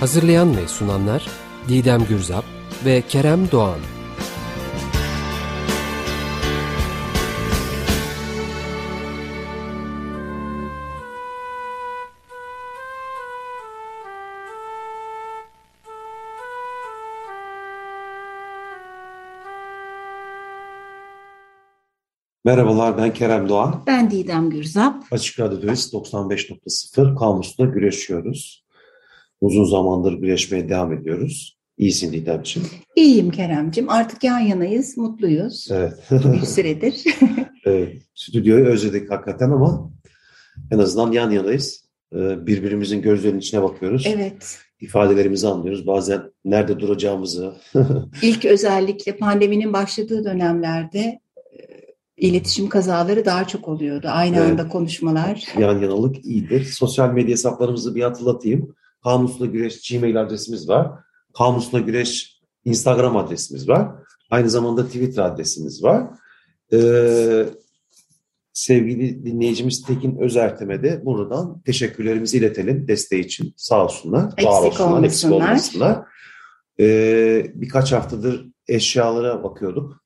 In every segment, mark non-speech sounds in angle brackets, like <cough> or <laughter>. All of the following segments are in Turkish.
Hazırlayan ve sunanlar Didem Gürzap ve Kerem Doğan. Merhabalar ben Kerem Doğan. Ben Didem Gürzap. Açık Radyo'dayız 95.0 Kamus'ta güreşiyoruz. Uzun zamandır güreşmeye devam ediyoruz. İyisin Didemciğim. İyiyim Keremciğim. Artık yan yanayız, mutluyuz. Evet. <laughs> bir süredir. <laughs> evet. Stüdyoyu özledik hakikaten ama en azından yan yanayız. Ee, birbirimizin gözlerinin içine bakıyoruz. Evet. İfadelerimizi anlıyoruz. Bazen nerede duracağımızı. <laughs> İlk özellikle pandeminin başladığı dönemlerde e, iletişim kazaları daha çok oluyordu. Aynı evet. anda konuşmalar. Yan yanalık iyidir. Sosyal medya hesaplarımızı bir hatırlatayım. Kamusla Güreş Gmail adresimiz var. Kamusla Güreş Instagram adresimiz var. Aynı zamanda Twitter adresimiz var. Ee, sevgili dinleyicimiz Tekin Özertem'e de buradan teşekkürlerimizi iletelim desteği için. Sağ olsunlar, eksik var olsunlar, eksik olmasınlar. Ee, birkaç haftadır eşyalara bakıyorduk.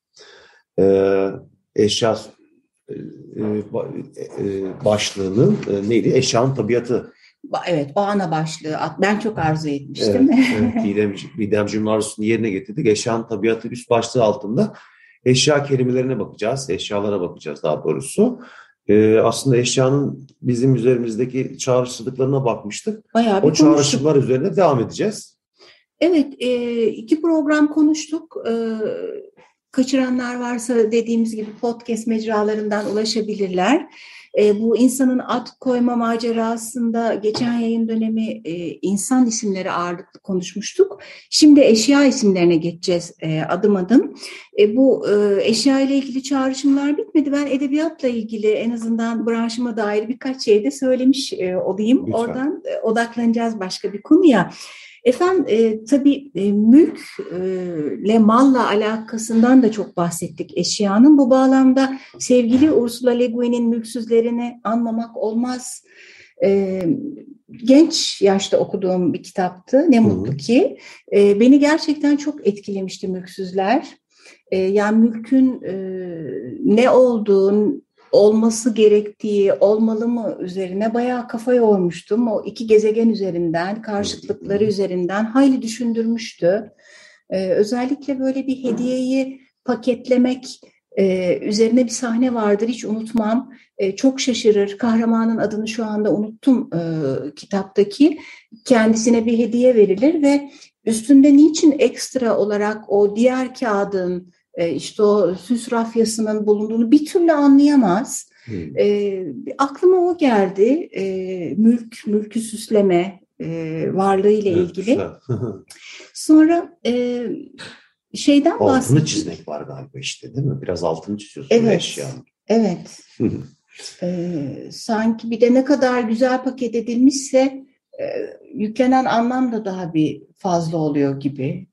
Ee, eşya e, e, başlığının e, neydi? Eşyanın tabiatı Evet, o ana başlığı. Ben çok arzu etmiştim. Evet, <laughs> evet Didem, Didemciğinin arzusunu yerine getirdik. Eşyanın tabiatı üst başlığı altında eşya kelimelerine bakacağız. Eşyalara bakacağız daha doğrusu. Ee, aslında eşyanın bizim üzerimizdeki çağrışıklıklarına bakmıştık. Bayağı bir o çağrışıklar üzerine devam edeceğiz. Evet, e, iki program konuştuk. E, kaçıranlar varsa dediğimiz gibi podcast mecralarından ulaşabilirler. E, bu insanın ad koyma macerasında geçen yayın dönemi e, insan isimleri ağırlıklı konuşmuştuk. Şimdi eşya isimlerine geçeceğiz e, adım adım. E, bu e, eşya ile ilgili çağrışımlar bitmedi. Ben edebiyatla ilgili en azından branşıma dair birkaç şey de söylemiş e, olayım. Lütfen. Oradan e, odaklanacağız başka bir konuya. Efendim e, tabii e, mülkle, e, malla alakasından da çok bahsettik eşyanın. Bu bağlamda sevgili Ursula Le Guin'in mülksüzlerini anmamak olmaz. E, genç yaşta okuduğum bir kitaptı. Ne mutlu ki. E, beni gerçekten çok etkilemişti mülksüzler. E, yani mülkün e, ne olduğunu, olması gerektiği, olmalı mı üzerine bayağı kafa yormuştum. O iki gezegen üzerinden, karşıtlıkları üzerinden hayli düşündürmüştü. Ee, özellikle böyle bir hediyeyi paketlemek e, üzerine bir sahne vardır hiç unutmam. E, çok şaşırır. Kahramanın adını şu anda unuttum e, kitaptaki. Kendisine bir hediye verilir ve üstünde niçin ekstra olarak o diğer kağıdın e, işte o süs rafyasının bulunduğunu bir türlü anlayamaz. Hmm. E, aklıma o geldi. E, mülk, mülkü süsleme e, varlığı ile ilgili. <laughs> Sonra e, şeyden bahsettim. Altını çizmek var galiba işte değil mi? Biraz altını çiziyorsun evet, eşyanın. Evet. e, sanki bir de ne kadar güzel paket edilmişse e, yüklenen anlam da daha bir fazla oluyor gibi.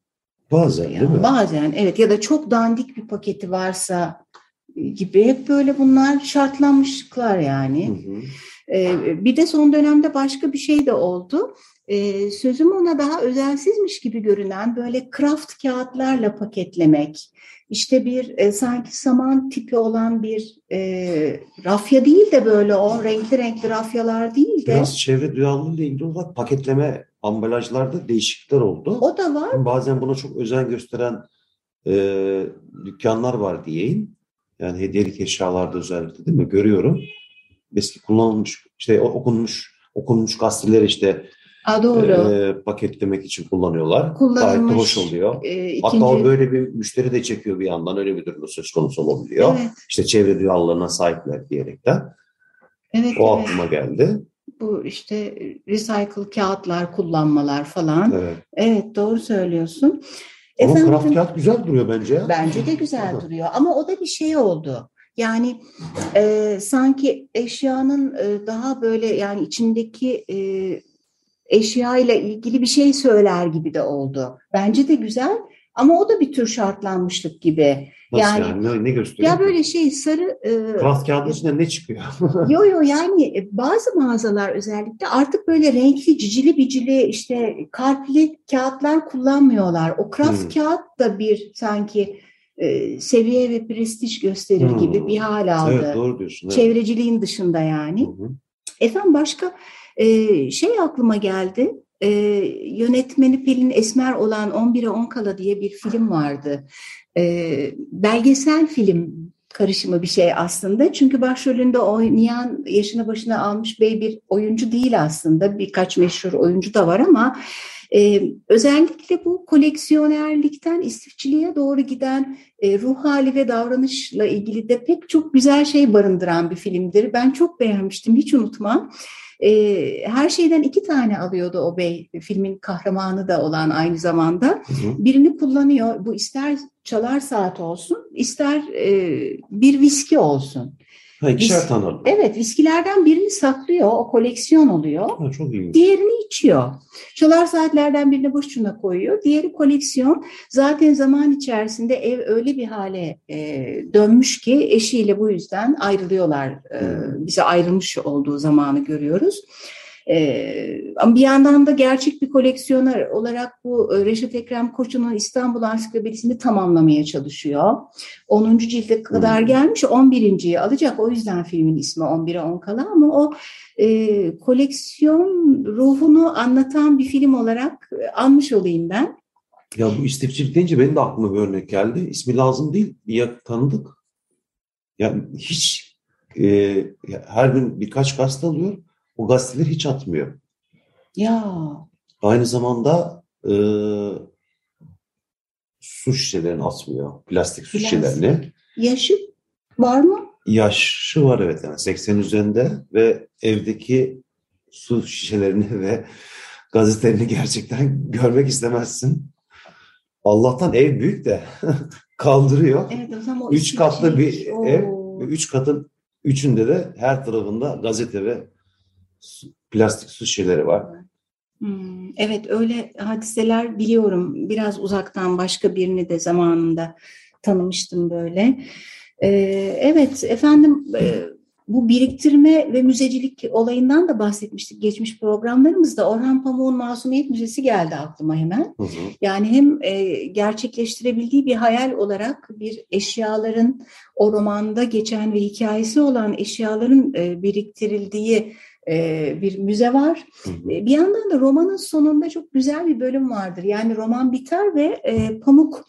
Bazen yani, değil mi? Bazen evet ya da çok dandik bir paketi varsa e, gibi hep böyle bunlar şartlanmışlıklar yani. Hı hı. Ee, bir de son dönemde başka bir şey de oldu. Ee, sözüm ona daha özelsizmiş gibi görünen böyle kraft kağıtlarla paketlemek. İşte bir e, sanki saman tipi olan bir e, rafya değil de böyle o renkli renkli rafyalar değil de. Biraz çevre duyarlılığı ile ilgili olarak paketleme ambalajlarda değişiklikler oldu. O da var. Bazen buna çok özen gösteren e, dükkanlar var diyeyim. Yani hediyelik eşyalarda özellikle değil mi? Görüyorum. Eski kullanılmış, işte okunmuş, okunmuş gazeteler işte A, doğru. E, paketlemek için kullanıyorlar. Gayet de hoş oluyor. E, ikinci... Hatta o böyle bir müşteri de çekiyor bir yandan. Öyle bir durum söz konusu olabiliyor. Evet. İşte çevre duyarlılığına sahipler diyerekten. Evet, o evet. aklıma geldi. Bu işte recycle kağıtlar kullanmalar falan. Evet. Evet doğru söylüyorsun. Ama Efendim, kraft kağıt güzel duruyor bence. Bence de güzel duruyor ama o da bir şey oldu. Yani e, sanki eşyanın e, daha böyle yani içindeki e, eşya ile ilgili bir şey söyler gibi de oldu. Bence de güzel ama o da bir tür şartlanmışlık gibi. Nasıl yani- yani? Ne, ne gösteriyor? Ya böyle şey sarı e, Kraft kağıdın içinden ne çıkıyor? <laughs> Yo yo yani e, bazı mağazalar özellikle artık böyle renkli cicili bicili işte kalpli kağıtlar kullanmıyorlar. O kraft Hmm. kağıt da bir sanki e, seviye ve prestij gösterir Hmm. gibi bir hal aldı. evet doğru diyorsun. Evet. Çevreciliğin dışında yani. Hı. Efendim başka şey aklıma geldi. E, yönetmeni Pelin Esmer olan 11'e 10 kala diye bir film vardı. E, belgesel film karışımı bir şey aslında. Çünkü başrolünde oynayan yaşına başına almış bey bir oyuncu değil aslında. Birkaç meşhur oyuncu da var ama e, özellikle bu koleksiyonerlikten istifçiliğe doğru giden e, ruh hali ve davranışla ilgili de pek çok güzel şey barındıran bir filmdir. Ben çok beğenmiştim, hiç unutmam. E, her şeyden iki tane alıyordu o bey, filmin kahramanı da olan aynı zamanda. Hı hı. Birini kullanıyor, bu ister çalar saat olsun, ister e, bir viski olsun. Ha, ikişer Biz- tane alıyor. Evet, viskilerden birini saklıyor, o koleksiyon oluyor. Ha, çok iyi. Diğerini içiyor. Çalar saatlerden birini boşuna koyuyor. Diğeri koleksiyon. Zaten zaman içerisinde ev öyle bir hale e, dönmüş ki eşiyle bu yüzden ayrılıyorlar. E, Hmm. bize ayrılmış olduğu zamanı görüyoruz. E, ama bir yandan da gerçek bir koleksiyoner olarak bu e, Reşat Ekrem Koçu'nun İstanbul Ansiklopedisini tamamlamaya çalışıyor. 10. cilde kadar gelmiş, 11.yi alacak. O yüzden filmin ismi 11'e 10 kala ama o e, koleksiyon ruhunu anlatan bir film olarak e, almış olayım ben. Ya bu istifçilik deyince benim de aklıma bir örnek geldi. İsmi lazım değil. Yak- tanıdık. Yani hiç e, ya her gün birkaç gazete alıyor. O gazeteleri hiç atmıyor. Ya Aynı zamanda e, su şişelerini atmıyor. Plastik su Plastik. şişelerini. yaşı var mı? Yaşı var evet yani 80 üzerinde ve evdeki su şişelerini <laughs> ve gazetelerini gerçekten görmek istemezsin. Allah'tan ev büyük de <laughs> kaldırıyor. Evet o zaman o Üç katlı bir istifçilik. Oo. ev üç katın üçünde de her tarafında gazete ve plastik su şişeleri var. Hmm, evet öyle hadiseler biliyorum. Biraz uzaktan başka birini de zamanında tanımıştım böyle. Ee, evet efendim e, bu biriktirme ve müzecilik olayından da bahsetmiştik geçmiş programlarımızda. Orhan Pamuk'un Masumiyet Müzesi geldi aklıma hemen. Hı hı. Yani hem e, gerçekleştirebildiği bir hayal olarak bir eşyaların o romanda geçen ve hikayesi olan eşyaların e, biriktirildiği bir müze var. E, Bir yandan da romanın sonunda çok güzel bir bölüm vardır. Yani roman biter ve e, Pamuk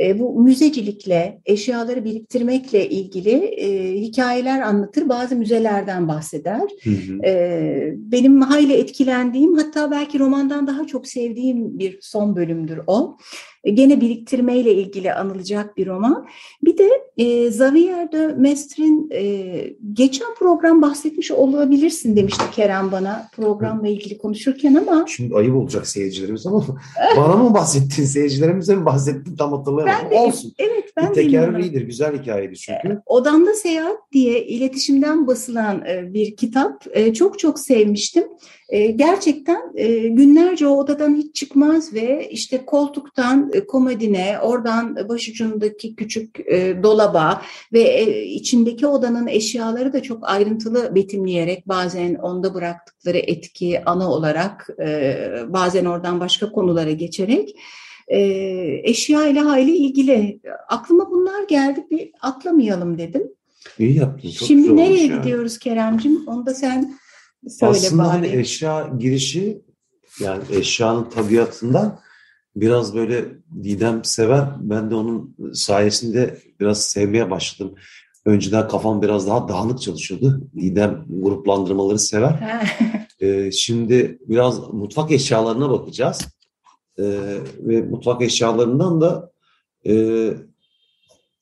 e, bu müzecilikle, eşyaları biriktirmekle ilgili e, hikayeler anlatır. Bazı müzelerden bahseder. Hı hı. E, benim hayli etkilendiğim hatta belki romandan daha çok sevdiğim bir son bölümdür o. E, gene biriktirmeyle ilgili anılacak bir roman. Bir de e, Xavier de Mestre'in e, geçen program bahsetmiş olabilirsin demişti Kerem bana programla ilgili konuşurken ama Şimdi ayıp olacak seyircilerimiz ama <laughs> bana mı bahsettin, seyircilerimize mi bahsettin tam hatırlayamadım. ben de Olsun. evet Bir ben inanıyorum. tekerrüğüydür, güzel hikayeydi çünkü. Odamda Seyahat diye iletişimden basılan e, bir kitap. E, Çok çok sevmiştim. E, Gerçekten e, günlerce o odadan hiç çıkmaz ve işte koltuktan e, komodine, oradan başucundaki küçük e, dolaba ve e, içindeki odanın eşyaları da çok ayrıntılı betimleyerek bazen onda bıraktıkları etki ana olarak e, bazen oradan başka konulara geçerek e, eşya ile hayli ilgili. Aklıma bunlar geldi bir atlamayalım dedim. İyi yaptın, çok Şimdi nereye ya. gidiyoruz Keremcim? Onu da sen söyle Aslında bari. hani eşya girişi yani eşyanın tabiatından biraz böyle Didem sever. Ben de onun sayesinde biraz sevmeye başladım. Önceden kafam biraz daha dağınık çalışıyordu. Didem gruplandırmaları sever. Ee, şimdi biraz mutfak eşyalarına bakacağız. Ee, ve mutfak eşyalarından da e,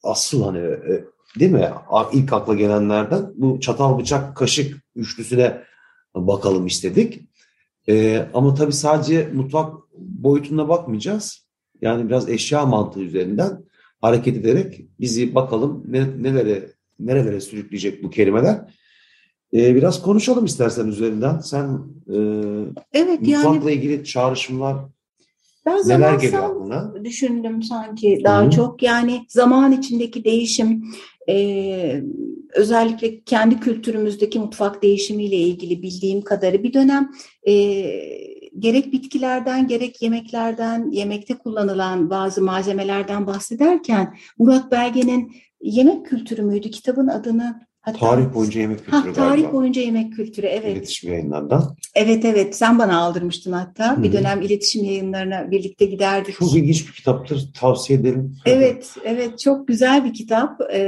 asıl hani e, değil mi? İlk akla gelenlerden bu çatal bıçak kaşık üçlüsüne bakalım istedik. Ee, ama tabii sadece mutfak boyutuna bakmayacağız. Yani biraz eşya mantığı üzerinden hareket ederek bizi bakalım ne, nelere nerelere sürükleyecek bu kelimeler. Ee, biraz konuşalım istersen üzerinden. Sen e, Evet mutfakla yani ilgili çağrışımlar ben neler geliyor aklına? düşündüm sanki daha Hı. çok. Yani zaman içindeki değişim e, özellikle kendi kültürümüzdeki mutfak değişimiyle ilgili bildiğim kadarı bir dönem e, gerek bitkilerden gerek yemeklerden yemekte kullanılan bazı malzemelerden bahsederken Murat Belge'nin yemek kültürü müydü kitabın adını hatta Tarih boyunca yemek kültürü Ha, tarih galiba. boyunca yemek kültürü evet. İletişim yayınlarından. Evet evet sen bana aldırmıştın hatta. Hı Bir dönem iletişim yayınlarına birlikte giderdik. Çok ilginç bir kitaptır. Tavsiye ederim. Evet, evet çok güzel bir kitap Ee,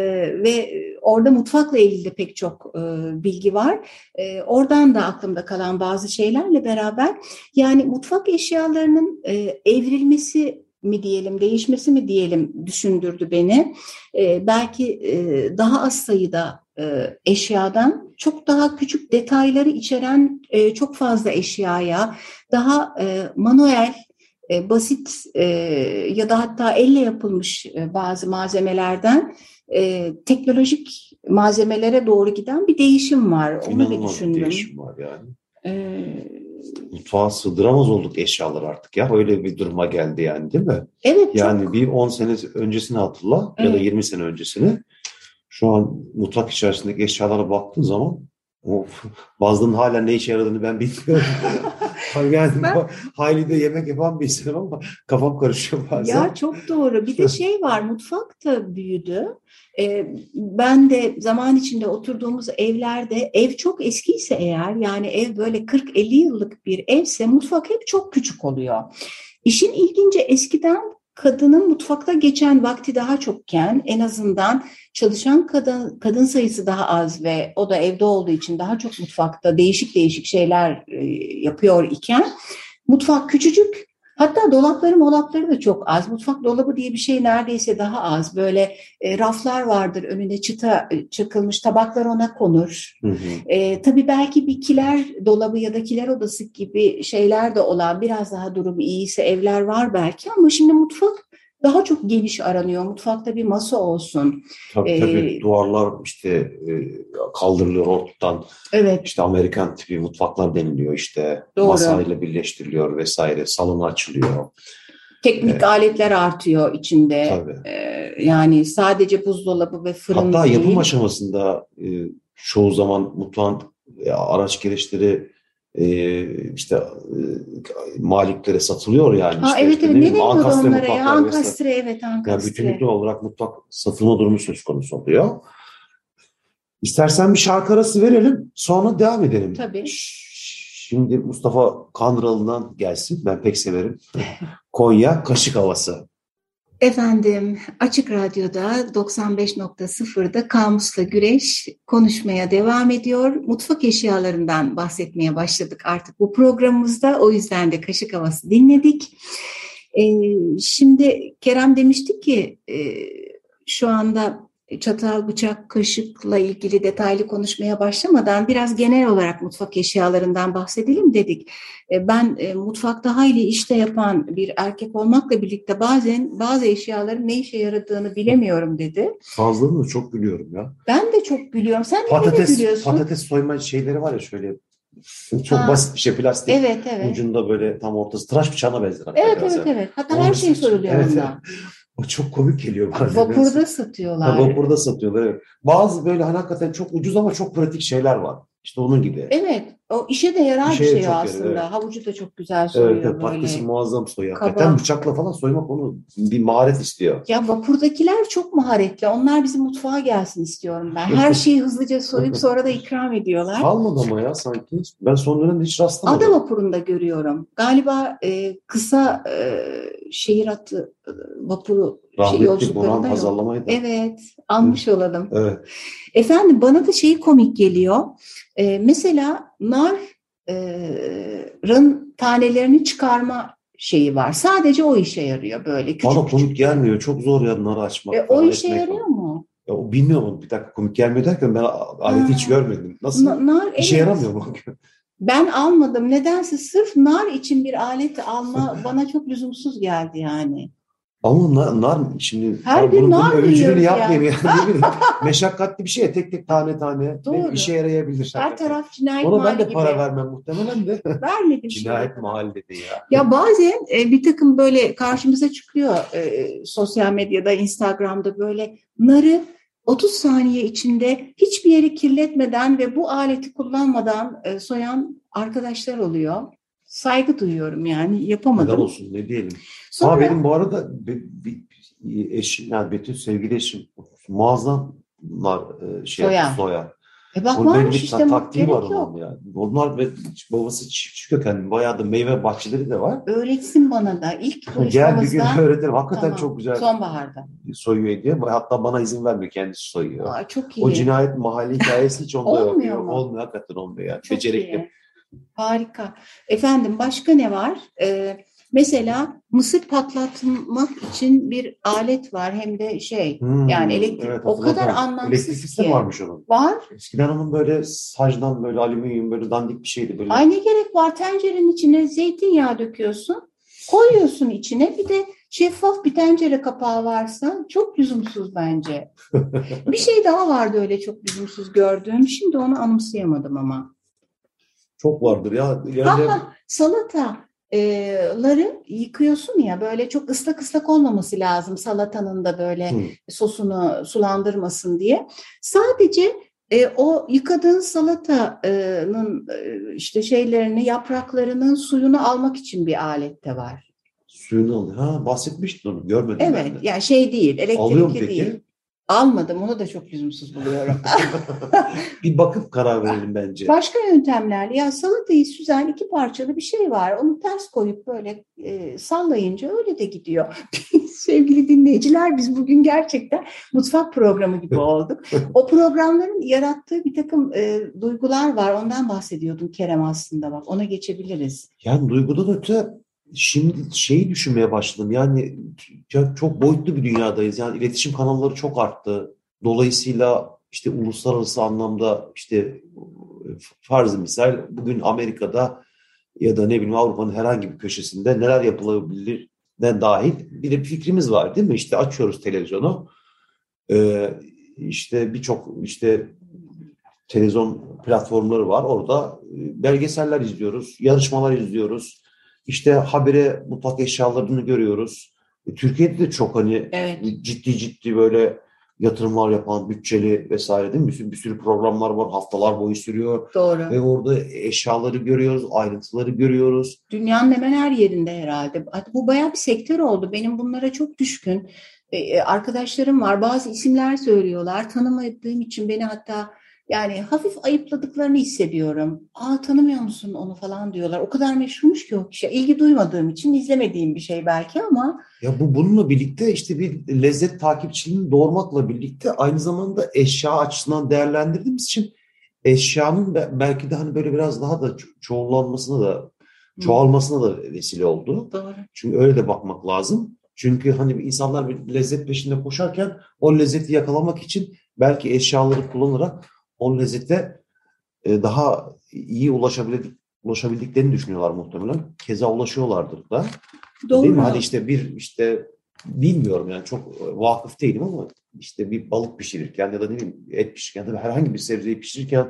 ve orada mutfakla ilgili de pek çok e, bilgi var. Ee, oradan da aklımda kalan bazı şeylerle beraber yani mutfak eşyalarının e, evrilmesi mi diyelim, değişmesi mi diyelim düşündürdü beni. Ee, belki e, daha az sayıda e, eşyadan çok daha küçük detayları içeren e, çok fazla eşyaya, daha e, manuel e, basit e, ya da hatta elle yapılmış e, bazı malzemelerden e, teknolojik malzemelere doğru giden bir değişim var. Onu İnanılmaz bir düşündüm. değişim var yani. E, Mutfağa sığdıramaz olduk eşyalar artık ya. Öyle bir duruma geldi yani değil mi? evet Yani çok bir 10 sene öncesini hatırla ya da Evet. 20 sene öncesini. Şu an mutfak içerisindeki eşyalara baktığın zaman of, bazılarının hala ne işe yaradığını ben bilmiyorum. <laughs> yani Ben- hayli de yemek yapan bir insanım ama kafam karışıyor bazen. Ya çok doğru. Bir de şey var, <laughs> mutfak da büyüdü. Ee, ben de zaman içinde oturduğumuz evlerde ev çok eskiyse eğer, yani ev böyle 40-50 yıllık bir evse mutfak hep çok küçük oluyor. İşin ilginci eskiden kadının mutfakta geçen vakti daha çokken en azından çalışan kadın kadın sayısı daha az ve o da evde olduğu için daha çok mutfakta değişik değişik şeyler e, yapıyor iken mutfak küçücük Hatta dolapları molapları da çok az. Mutfak dolabı diye bir şey neredeyse daha az. Böyle e, raflar vardır önüne çıta e, çakılmış tabaklar ona konur. Hı hı. E, tabii belki bir kiler dolabı ya da kiler odası gibi şeyler de olan biraz daha durum iyiyse evler var belki ama şimdi mutfak daha çok geniş aranıyor. Mutfakta bir masa olsun. Tabii Ee, tabii duvarlar işte e, kaldırılıyor ortadan. Evet, İşte Amerikan tipi mutfaklar deniliyor işte. Doğru. Masayla birleştiriliyor vesaire. Salonu açılıyor. teknik Evet. aletler artıyor içinde. Tabii. E, yani sadece buzdolabı ve fırın Hatta değil. yapım aşamasında e, çoğu zaman mutfağın e, araç gereçleri e, işte e, maliklere satılıyor yani. Ha, işte, evet evet ne ne ankastre onlara ya? Ankastre evet Yani ankastre. bütünlüklü olarak mutfak satılma durumu söz konusu oluyor. İstersen bir şarkı arası verelim, sonra devam edelim. Tabii. Şimdi Mustafa Kandıralı'dan gelsin. Ben pek severim. Konya Kaşık Havası. Efendim Açık Radyo'da 95.0'da Kamus'la Güreş konuşmaya devam ediyor. Mutfak eşyalarından bahsetmeye başladık artık bu programımızda. O yüzden de kaşık havası dinledik. Ee, şimdi Kerem demişti ki e, şu anda çatal, bıçak, kaşıkla ilgili detaylı konuşmaya başlamadan biraz genel olarak mutfak eşyalarından bahsedelim dedik. E, Ben e, mutfakta hayli işte yapan bir erkek olmakla birlikte bazen bazı eşyaların ne işe yaradığını bilemiyorum dedi. Fazlalığını da çok biliyorum ya. Ben de çok gülüyorum. Sen ne Patates, gülüyorsun? patates soyma şeyleri var ya şöyle. Çok Ha. basit bir şey plastik. Evet evet. Ucunda böyle tam ortası tıraş bıçağına benzer. Evet evet evet. Hatta Onu her şey saç- soruluyor Evet, ondan. O çok komik geliyor bazen. Vapurda satıyorlar. Ha, vapurda satıyorlar evet. Bazı böyle hani hakikaten çok ucuz ama çok pratik şeyler var. İşte onun gibi. Evet. O işe de yarar bir İşe şey çok yarar, aslında. evet. Havucu da çok güzel Evet, soyuyor evet böyle. patatesi muazzam soyuyor. Kaba. Hakikaten bıçakla falan soymak onu bir maharet istiyor. Ya vapurdakiler çok maharetli. Onlar bizim mutfağa gelsin istiyorum ben. Her şeyi hızlıca soyup <laughs> sonra da ikram ediyorlar. Kalmadı ama ya sanki. Ben son dönemde hiç rastlamadım. Ada vapurunda görüyorum. Galiba e, kısa e, şehir hattı e, vapuru şey, Rahmetli Burhan yolculuklarında yok. pazarlamaydı. Evet, almış olalım. Evet. Efendim bana da şeyi komik geliyor. E, mesela narın tanelerini çıkarma şeyi var. Sadece o işe yarıyor böyle küçük Bana küçük. komik gelmiyor. Çok zor ya nar açmak. E, o işe yarıyor falan. mu? Ya, o bilmiyorum. Bir dakika komik gelmiyor derken ben aleti hiç görmedim. Nasıl? Na- nar İşe evet. yaramıyor mu? <laughs> Ben almadım. Nedense sırf nar için bir alet alma <laughs> bana çok lüzumsuz geldi yani. Ama nar, nar şimdi Her gün bunun, bunun nar övücülüğünü yiyoruz yapmayayım yani. <laughs> Bileyim, Meşakkatli bir şey ya, tek tek tane tane Doğru. işe yarayabilir. Her hakikaten. taraf cinayet Ona ben mahalli de gibi. para vermem muhtemelen de. <laughs> Vermedim Cinayet şimdi. mahallede ya. Ya bazen e, bir takım böyle karşımıza çıkıyor e, sosyal medyada, Instagram'da böyle narı 30 saniye içinde hiçbir yeri kirletmeden ve bu aleti kullanmadan e, soyan arkadaşlar oluyor. Saygı duyuyorum yani Neden yapamadım. olsun ne diyelim. Sonra Ama benim bu arada bir, bir- eşim yani Betül sevgili eşim muazzam nar e, şey Soya. soya. e bak Onun varmış bir işte taktiği var onun yani. Onlar ve babası çiftçi kökenli. Bayağı da meyve bahçeleri de var. Öğretsin bana da ilk <laughs> Gel bir gün öğretirim. Hakikaten Tamam. çok güzel sonbaharda. soyuyor diye. Hatta bana izin vermiyor. Kendisi soyuyor. Aa, çok iyi. O cinayet mahalli hikayesi hiç onda. Olmuyor Yok, mu? Olmuyor hakikaten olmuyor yani. Çok Becerikli. iyi. Harika. Efendim başka ne var? Ee, mesela mısır patlatmak için bir alet var hem de şey Hmm, yani elektrik o hatırladım. kadar anlamsız Elektrik ki. varmış onun. Var. Eskiden onun böyle sacdan böyle alüminyum böyle dandik bir şeydi. Böyle. Ay ne gerek var tencerenin içine zeytinyağı döküyorsun. Koyuyorsun içine bir de şeffaf bir tencere kapağı varsa çok lüzumsuz bence. <laughs> bir şey daha vardı öyle çok lüzumsuz gördüğüm. Şimdi onu anımsayamadım ama. Çok vardır ya. Yani salataları yıkıyorsun ya böyle çok ıslak ıslak olmaması lazım salatanın da böyle Hı. sosunu sulandırmasın diye. Sadece e, o yıkadığın salatanın e, işte şeylerini yapraklarının suyunu almak için bir alet de var. suyunu alıyor. Ha bahsetmiştin onu. Görmedim ben Evet yani şey değil Alıyor mu elektrikli peki? değil. Almadım onu da çok lüzumsuz buluyorum. <laughs> bir bakıp karar verelim bence. Başka yöntemler ya salatayı süzen iki parçalı bir şey var. Onu ters koyup böyle e, sallayınca öyle de gidiyor. <laughs> Sevgili dinleyiciler biz bugün gerçekten mutfak programı gibi olduk. O programların yarattığı bir takım e, duygular var. Ondan bahsediyordum Kerem aslında bak ona geçebiliriz. Yani duygudan öte şimdi şeyi düşünmeye başladım. Yani ya çok boyutlu bir dünyadayız. Yani iletişim kanalları çok arttı. Dolayısıyla işte uluslararası anlamda işte farz misal bugün Amerika'da ya da ne bileyim Avrupa'nın herhangi bir köşesinde neler yapılabilir ne dahil bir de fikrimiz var değil mi? İşte açıyoruz televizyonu. Ee, işte birçok işte televizyon platformları var. Orada e, belgeseller izliyoruz, yarışmalar izliyoruz. İşte habire mutfak eşyalarını görüyoruz. E, Türkiye'de de çok hani Evet. ciddi ciddi böyle yatırımlar yapan, bütçeli vesaire değil mi? Bir sürü, bir sürü programlar var, haftalar boyu sürüyor. Doğru. Ve orada eşyaları görüyoruz, ayrıntıları görüyoruz. Dünyanın hemen her yerinde herhalde. Bu bayağı bir sektör oldu. Benim bunlara çok düşkün e, e, arkadaşlarım var. Bazı isimler söylüyorlar. Tanımadığım için beni hatta yani hafif ayıpladıklarını hissediyorum. Aa tanımıyor musun onu falan diyorlar. O kadar meşhurmuş ki o kişi. İlgi duymadığım için izlemediğim bir şey belki ama Ya bu bununla birlikte işte bir lezzet takipçiliğini doğurmakla birlikte aynı zamanda eşya açısından değerlendirdiğimiz için eşyanın be- belki de hani böyle biraz daha da ço- çoğullanmasına da çoğalmasına da vesile oldu. doğru. Çünkü öyle de bakmak lazım. Çünkü hani insanlar bir lezzet peşinde koşarken o lezzeti yakalamak için belki eşyaları kullanarak o lezzete e, daha iyi ulaşabildik, ulaşabildiklerini düşünüyorlar muhtemelen. Keza ulaşıyorlardır da. Doğru. Değil mi? Hani işte bir işte bilmiyorum yani çok e, vakıf değilim ama işte bir balık pişirirken ya da ne bileyim et pişirirken ya da herhangi bir sebzeyi pişirirken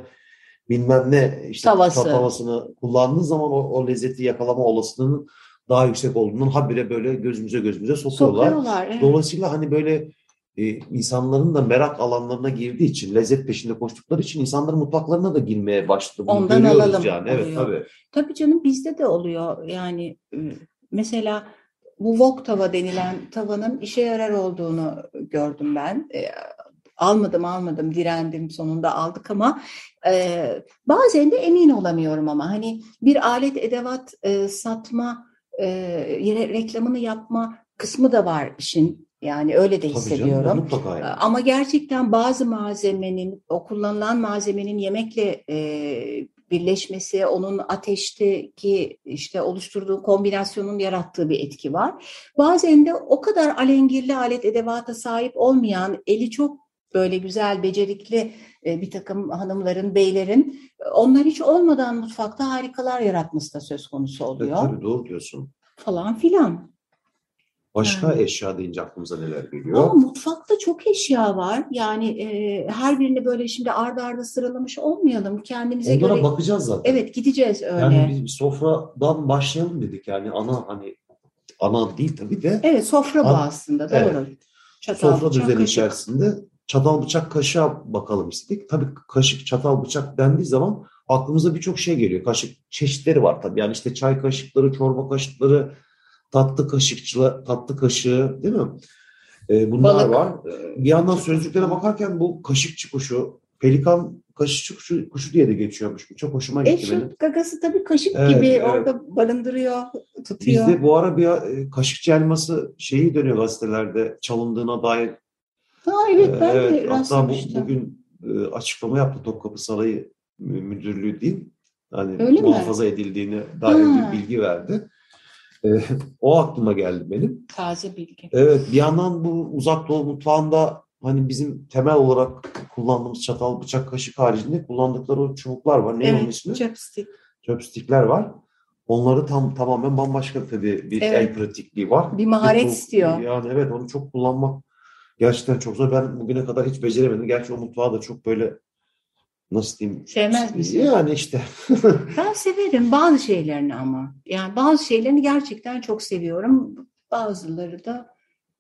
bilmem ne işte Tavası. tavasını kullandığı zaman o, o lezzeti yakalama olasılığının daha yüksek olduğundan habire böyle gözümüze gözümüze sokuyorlar. Sokuyorlar. Evet. Dolayısıyla hani böyle e, insanların da merak alanlarına girdiği için, lezzet peşinde koştukları için insanların mutfaklarına da girmeye başladı. Bunu Ondan görüyoruz alalım yani. Evet oluyor. tabii. Tabii canım bizde de oluyor. Yani e, mesela bu wok tava denilen tavanın işe yarar olduğunu gördüm ben. E, almadım almadım direndim sonunda aldık ama e, bazen de emin olamıyorum ama hani bir alet edevat e, satma e, reklamını yapma kısmı da var işin. Yani öyle de Tabii hissediyorum. canım mutlaka yani. Ama gerçekten bazı malzemenin, o kullanılan malzemenin yemekle e, birleşmesi, onun ateşteki işte oluşturduğu kombinasyonun yarattığı bir etki var. Bazen de o kadar alengirli alet edevata sahip olmayan, eli çok böyle güzel, becerikli e, bir takım hanımların, beylerin e, onlar hiç olmadan mutfakta harikalar yaratması da söz konusu Evet, oluyor tabii doğru diyorsun. falan filan. Başka Yani. eşya deyince aklımıza neler Ama geliyor? mutfakta çok eşya var. Yani e, her birini böyle şimdi arda arda sıralamış olmayalım. Kendimize Onlara göre bakacağız zaten. evet gideceğiz öyle. Yani bir sofradan başlayalım dedik yani ana hani ana değil tabii de Evet sofra bu Ha, aslında evet. doğru. Çatal, sofra düzeni kaşık. içerisinde çatal bıçak kaşığa bakalım istedik. Tabii kaşık çatal bıçak dendiği zaman aklımıza birçok şey geliyor. Kaşık çeşitleri var tabii. Yani işte çay kaşıkları, çorba kaşıkları, tatlı kaşıkçıla tatlı kaşığı değil mi? Ee, bunlar Balık. var. Ee, Bir yandan sözlüklere bakarken bu kaşıkçı kuşu, pelikan kaşıkçı kuşu, kuşu diye de geçiyormuş. Bu çok hoşuma gitti benim. Eşit gagası tabii kaşık Evet, gibi evet. orada barındırıyor, tutuyor. Bizde bu ara bir e, kaşıkçı elması şeyi dönüyor gazetelerde çalındığına dair. Ha evet Ee, ben de evet, hatta bu, bugün e, açıklama yaptı Topkapı Sarayı Mü- Müdürlüğü değil. Yani Öyle mi? muhafaza edildiğine dair Ha. bir bilgi verdi. E, <laughs> o aklıma geldi benim. Taze bilgi. Evet bir yandan bu uzak doğu mutfağında hani bizim temel olarak kullandığımız çatal, bıçak, kaşık haricinde kullandıkları o çubuklar var. Ne onun Evet, ismi? chopstick. Chopstickler var. Onları tam tamamen bambaşka tabii bir Evet. el pratikliği var. Bir maharet bu- istiyor. Yani evet onu çok kullanmak gerçekten çok zor. Ben bugüne kadar hiç beceremedim. Gerçi o mutfağı da çok böyle nasıl diyeyim? Sevmez misin? Yani işte. <laughs> Ben severim bazı şeylerini ama. Yani bazı şeylerini gerçekten çok seviyorum. Bazıları da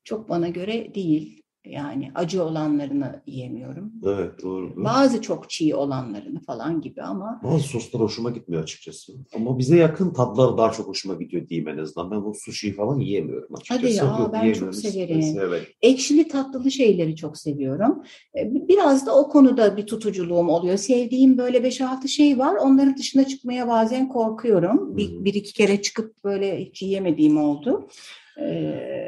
çok bana göre değil. Yani acı olanlarını yiyemiyorum. evet doğru. Bazı çok çiğ olanlarını falan gibi ama Bazı soslar hoşuma gitmiyor açıkçası. Ama bize yakın tatlar daha çok hoşuma gidiyor diyeyim en azından. Ben bu sushi falan yiyemiyorum açıkçası. Hadi ya, Yok, ben çok severim. Evet. ekşili tatlılı şeyleri çok seviyorum. E, Biraz da o konuda bir tutuculuğum oluyor. Sevdiğim böyle 5-6 şey var. Onların dışına çıkmaya bazen korkuyorum. Bir, bir iki kere çıkıp böyle hiç yiyemediğim oldu. Ee,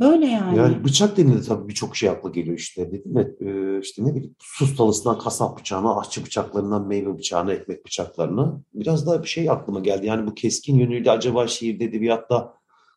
Böyle yani. Yani bıçak denildi tabii birçok şey akla geliyor işte. Dedim ya e, işte ne bileyim sus talısından kasap bıçağına, aşçı bıçaklarından meyve bıçağına, ekmek bıçaklarına. Biraz daha bir şey aklıma geldi. Yani bu keskin yönüyle acaba şiirde edebiyatta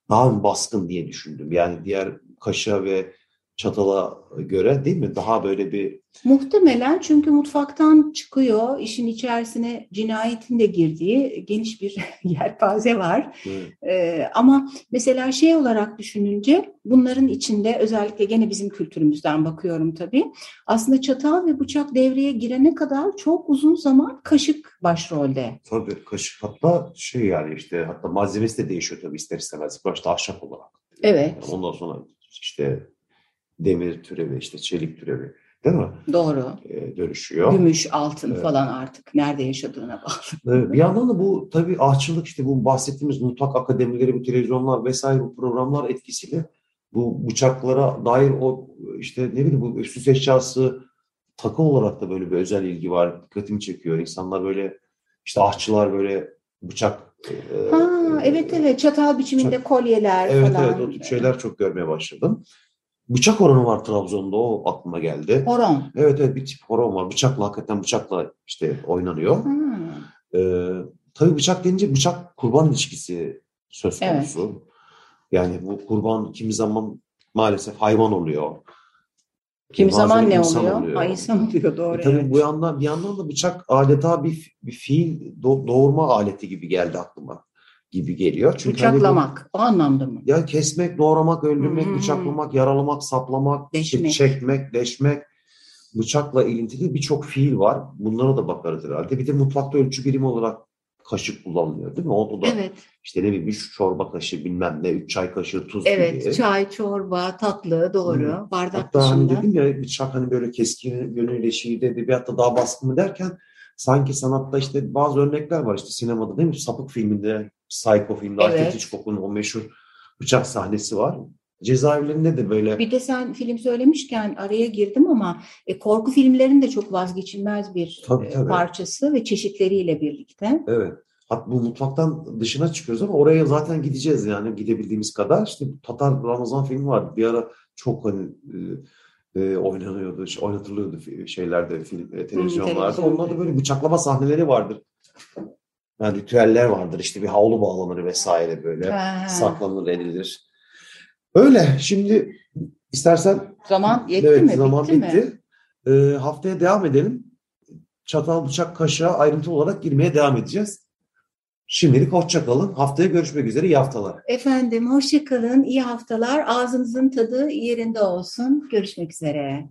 daha mı baskın diye düşündüm. Yani diğer kaşığa ve çatala göre değil mi? Daha böyle bir Muhtemelen çünkü mutfaktan çıkıyor, işin içerisine cinayetin de girdiği geniş bir <laughs> yelpaze var. e, Ee, ama mesela şey olarak düşününce bunların içinde özellikle gene bizim kültürümüzden bakıyorum tabii. Aslında çatal ve bıçak devreye girene kadar çok uzun zaman kaşık başrolde. tabii kaşık hatta şey yani işte hatta malzemesi de değişiyor tabii ister istemez. Başta ahşap olarak. Evet. Yani ondan sonra işte demir türevi, işte çelik türevi değil mi? Doğru. E, dönüşüyor. Gümüş, altın Evet. falan artık nerede yaşadığına bağlı. Evet, Bir yandan da bu tabii ahçılık işte bu bahsettiğimiz mutfak akademileri, bu televizyonlar vesaire bu programlar etkisiyle bu bıçaklara dair o işte ne bileyim bu süs eşyası takı olarak da böyle bir özel ilgi var. Dikkatimi çekiyor. İnsanlar böyle işte ahçılar böyle bıçak Ha e, evet evet çatal biçiminde kolyeler Evet falan. evet o tip şeyler çok görmeye başladım. Bıçak oranı var Trabzon'da o aklıma geldi. Horon. Evet evet bir tip horon var. Bıçakla hakikaten bıçakla işte oynanıyor. Ha. Ee, tabii bıçak denince bıçak kurban ilişkisi söz Evet. konusu. Yani bu kurban kimi zaman maalesef hayvan oluyor. Kimi Bazen zaman ne insan oluyor? Ha, insan oluyor doğru. E tabii evet. bu yandan bir yandan da bıçak adeta bir, bir fiil do- doğurma aleti gibi geldi aklıma gibi geliyor. Çünkü hani bu- Bıçaklamak o anlamda mı? ya kesmek, doğramak, öldürmek, Hmm. bıçaklamak, yaralamak, saplamak, Deşmek. çekmek, deşmek, bıçakla ilintili birçok fiil var. Bunlara da bakarız herhalde. Bir de mutfakta ölçü birimi olarak kaşık kullanılıyor değil mi? O da Evet, işte ne bileyim üç çorba kaşığı bilmem ne, üç çay kaşığı tuz evet. gibi. Çay, çorba, tatlı doğru. Bardak Hatta hani dışında. dedim ya bıçak hani böyle keskin yönüyle şiirde edebiyatta daha baskın mı derken sanki sanatta işte bazı örnekler var işte sinemada değil mi? Sapık filminde, Psycho filmde Evet. Alfred Hitchcock'un o meşhur bıçak sahnesi var. Cezaevlerinde de böyle Bir de sen film söylemişken araya girdim ama e, korku filmlerinin de çok vazgeçilmez bir Tabii, e, tabii. parçası ve çeşitleriyle birlikte. evet. Hatta bu mutfaktan dışına çıkıyoruz ama oraya zaten gideceğiz yani gidebildiğimiz kadar. İşte Tatar Ramazan filmi vardı. Bir ara çok hani e, e, oynanıyordu, şey- oynatılıyordu şeylerde, film, e, televizyonlarda. Onlarda böyle bıçaklama sahneleri vardır. Yani ritüeller vardır. İşte bir havlu bağlanır vesaire böyle. Ha. Saklanır, edilir. Öyle. Şimdi istersen Zaman yetti evet mi? zaman bitti, bitti. mi? E, haftaya devam edelim. Çatal, bıçak, kaşığa ayrıntı olarak girmeye devam edeceğiz. Şimdilik hoşça kalın. Haftaya görüşmek üzere. İyi haftalar. Efendim hoşça kalın, iyi haftalar. Ağzınızın tadı yerinde olsun. Görüşmek üzere.